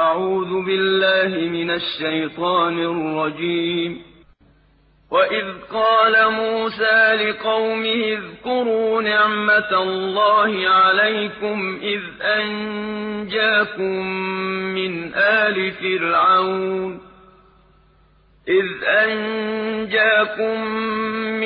أعوذ بالله من الشيطان الرجيم. وإذ قال موسى لقومه اذكروا نعمة الله عليكم إذ أنجاكم من آل فرعون. إذ أنجاكم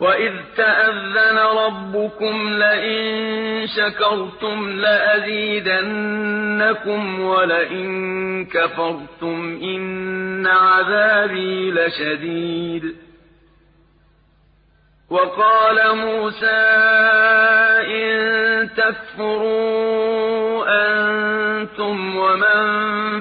وَإِذْ تَأَذَّنَ رَبُّكُمْ لَئِن شَكَرْتُمْ لَأَزِيدَنَّكُمْ وَلَئِن كَفَرْتُمْ إِنَّ عَذَابِي لَشَدِيدٌ. وَقَالَ مُوسَىٰ إِن تَكْفُرُوا أَنتُمْ وَمَن